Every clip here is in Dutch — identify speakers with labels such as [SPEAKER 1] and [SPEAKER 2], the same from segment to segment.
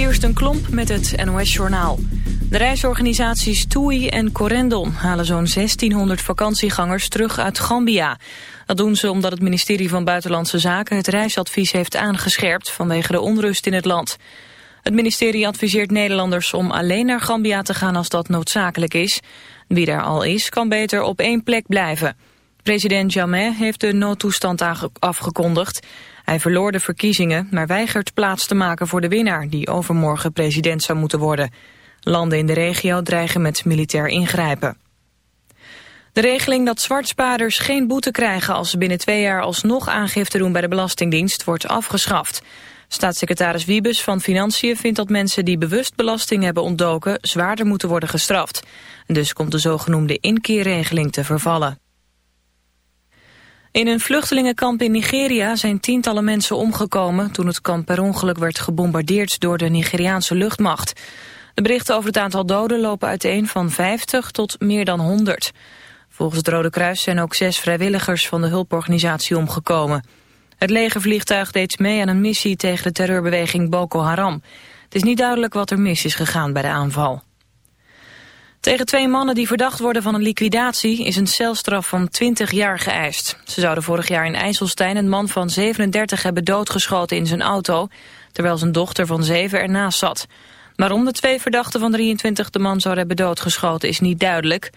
[SPEAKER 1] Kirsten Klomp met het NOS-journaal. De reisorganisaties TUI en Corendon halen zo'n 1600 vakantiegangers terug uit Gambia. Dat doen ze omdat het ministerie van Buitenlandse Zaken het reisadvies heeft aangescherpt vanwege de onrust in het land. Het ministerie adviseert Nederlanders om alleen naar Gambia te gaan als dat noodzakelijk is. Wie daar al is, kan beter op één plek blijven. President Jammeh heeft de noodtoestand afgekondigd. Hij verloor de verkiezingen, maar weigert plaats te maken voor de winnaar... die overmorgen president zou moeten worden. Landen in de regio dreigen met militair ingrijpen. De regeling dat zwartspaarders geen boete krijgen... als ze binnen twee jaar alsnog aangifte doen bij de Belastingdienst... wordt afgeschaft. Staatssecretaris Wiebes van Financiën vindt dat mensen die bewust belasting hebben ontdoken... zwaarder moeten worden gestraft. Dus komt de zogenoemde inkeerregeling te vervallen. In een vluchtelingenkamp in Nigeria zijn tientallen mensen omgekomen... toen het kamp per ongeluk werd gebombardeerd door de Nigeriaanse luchtmacht. De berichten over het aantal doden lopen uiteen van 50 tot meer dan 100. Volgens het Rode Kruis zijn ook zes vrijwilligers van de hulporganisatie omgekomen. Het legervliegtuig deed mee aan een missie tegen de terreurbeweging Boko Haram. Het is niet duidelijk wat er mis is gegaan bij de aanval. Tegen twee mannen die verdacht worden van een liquidatie is een celstraf van 20 jaar geëist. Ze zouden vorig jaar in IJsselstein een man van 37 hebben doodgeschoten in zijn auto, terwijl zijn dochter van 7 ernaast zat. Waarom de twee verdachten van 23 de man zouden hebben doodgeschoten is niet duidelijk.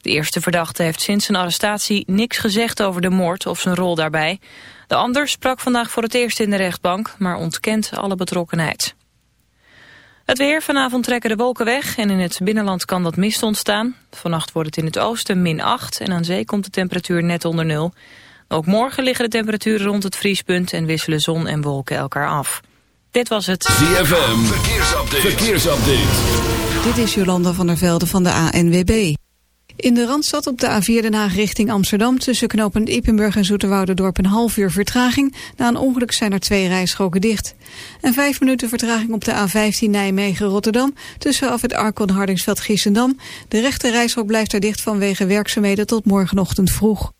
[SPEAKER 1] De eerste verdachte heeft sinds zijn arrestatie niks gezegd over de moord of zijn rol daarbij. De ander sprak vandaag voor het eerst in de rechtbank, maar ontkent alle betrokkenheid. Het weer, vanavond trekken de wolken weg en in het binnenland kan wat mist ontstaan. Vannacht wordt het in het oosten min 8 en aan zee komt de temperatuur net onder nul. Ook morgen liggen de temperaturen rond het vriespunt en wisselen zon en wolken elkaar af. Dit was het
[SPEAKER 2] ZFM, verkeersupdate. verkeersupdate.
[SPEAKER 3] Dit is Jolanda van der Velde van de ANWB. In de Randstad op de A4 Den Haag richting Amsterdam... tussen knooppunt Ippenburg en Dorp een half uur vertraging. Na een ongeluk zijn er twee rijstroken dicht. En vijf minuten vertraging op de A15 Nijmegen-Rotterdam... tussen af het Arkon Hardingsveld-Giessendam. De rechte rijstrook blijft er dicht vanwege werkzaamheden tot morgenochtend vroeg.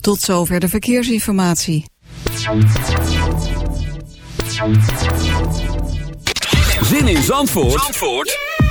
[SPEAKER 3] Tot zover de verkeersinformatie.
[SPEAKER 2] Zin in Zandvoort, Zandvoort?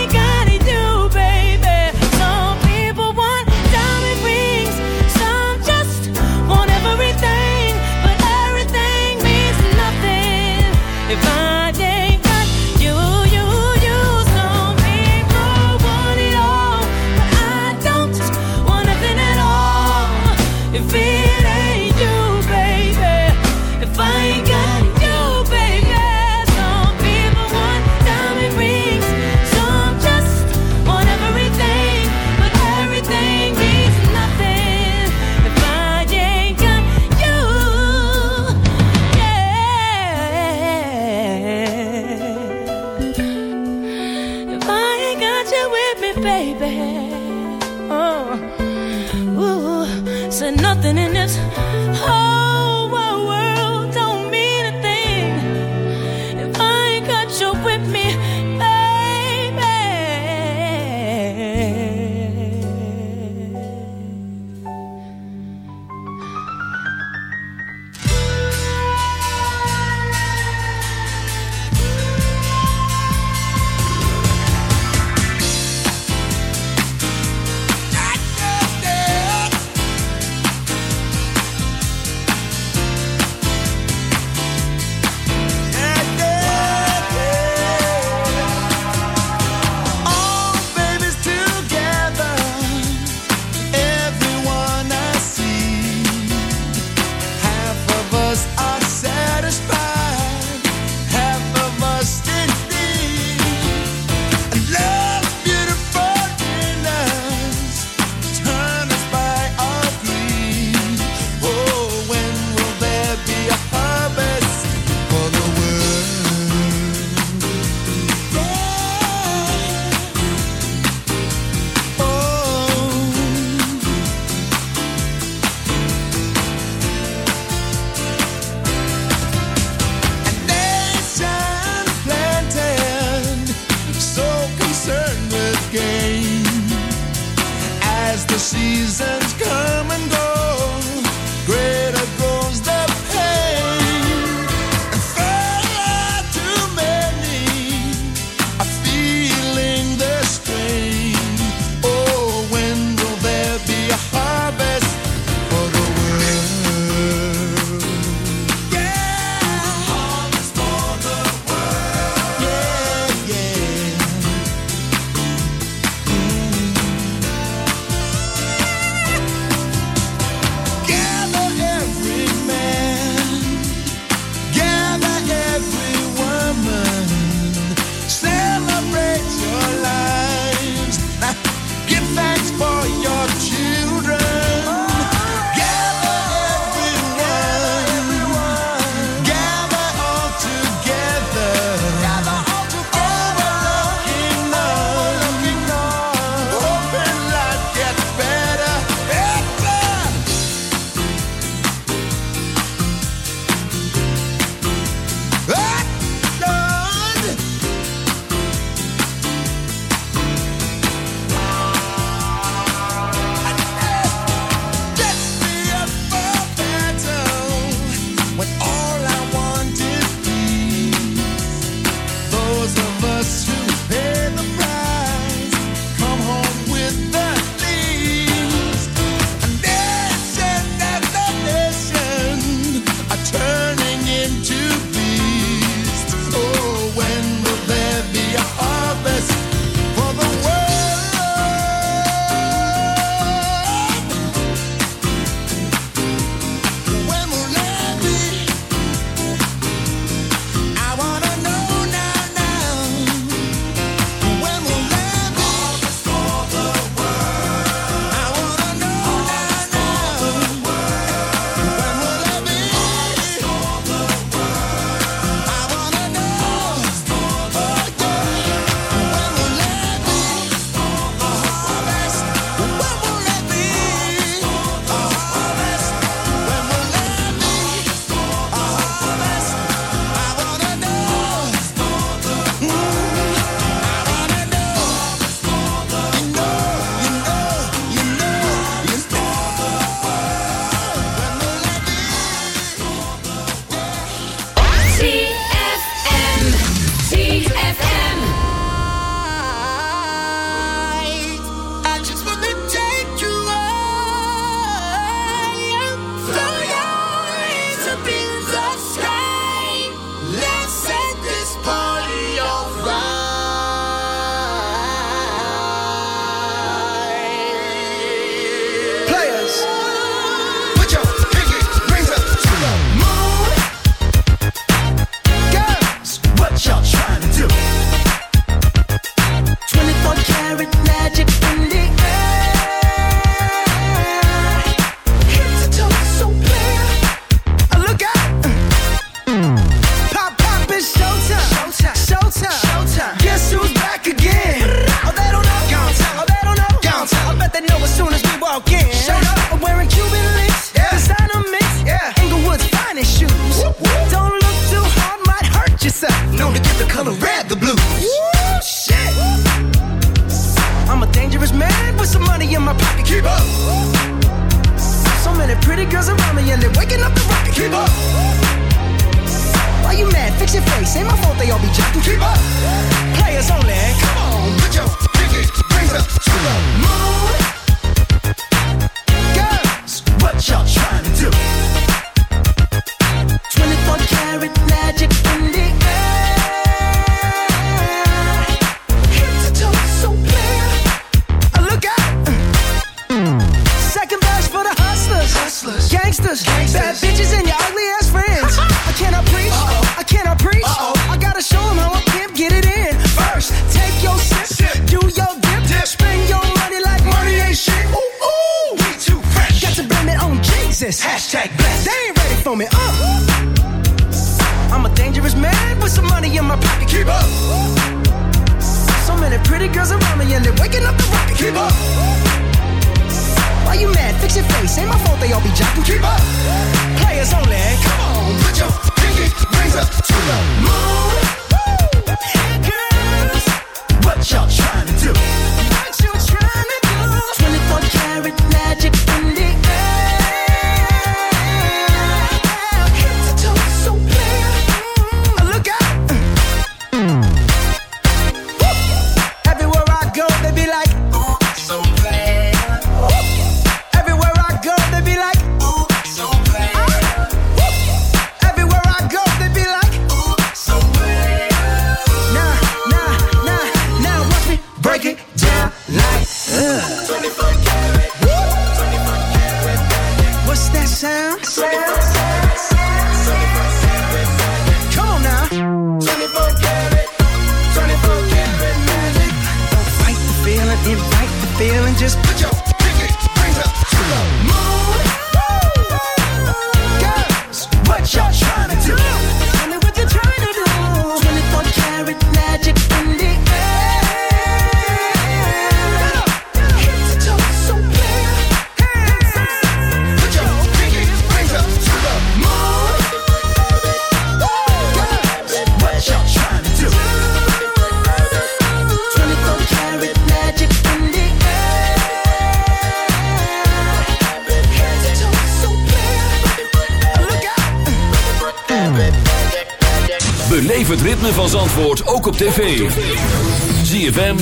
[SPEAKER 4] we got it. be like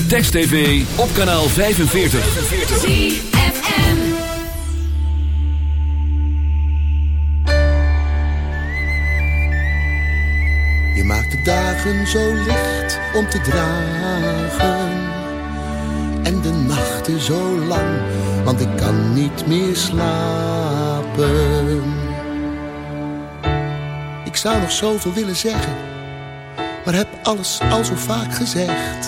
[SPEAKER 2] Text TV op kanaal 45. 45.
[SPEAKER 5] Je maakt de dagen zo licht om te dragen. En de nachten zo lang, want ik kan niet meer slapen. Ik zou nog zoveel willen zeggen, maar heb alles al zo vaak gezegd.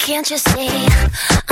[SPEAKER 6] Can't you see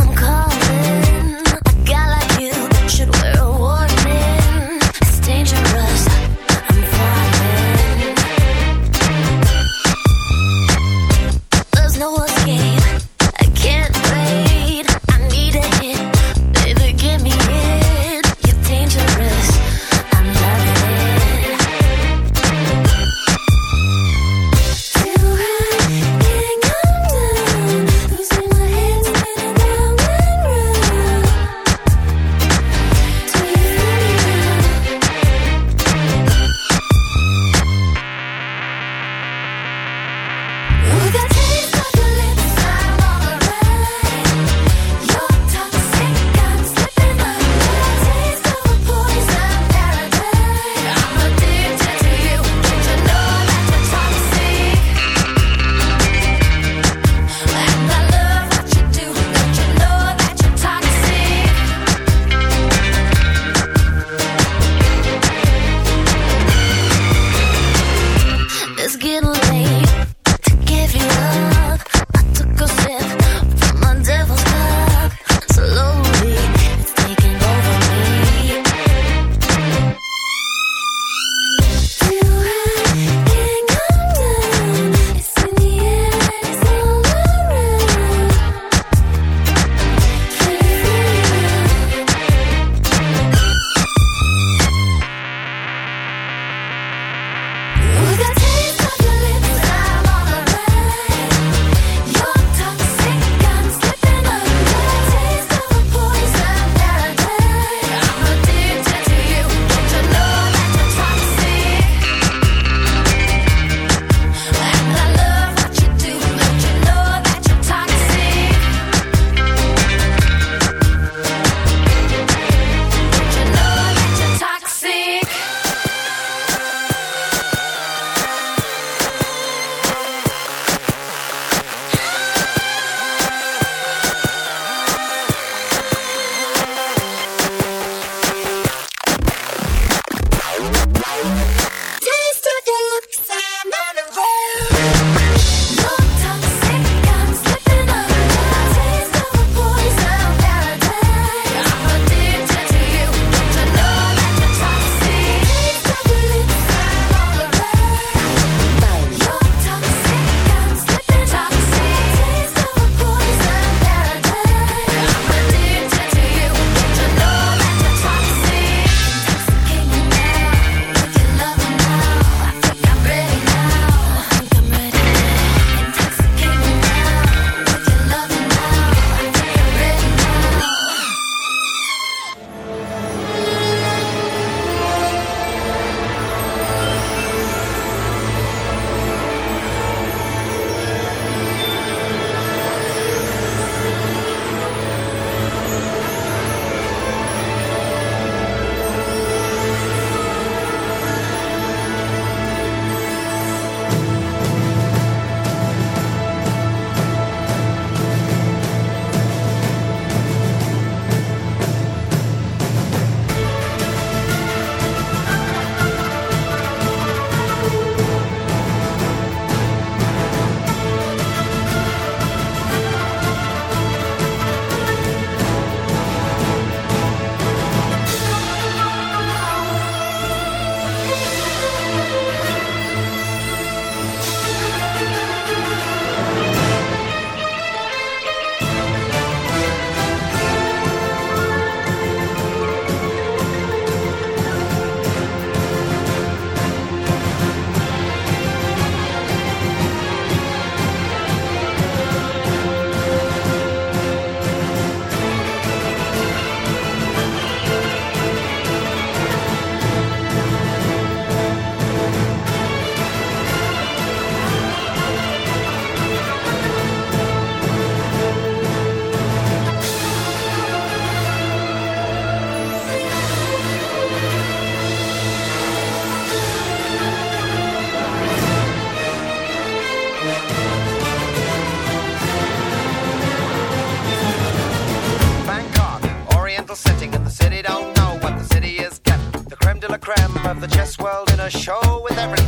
[SPEAKER 6] chess world in a
[SPEAKER 7] show with everything.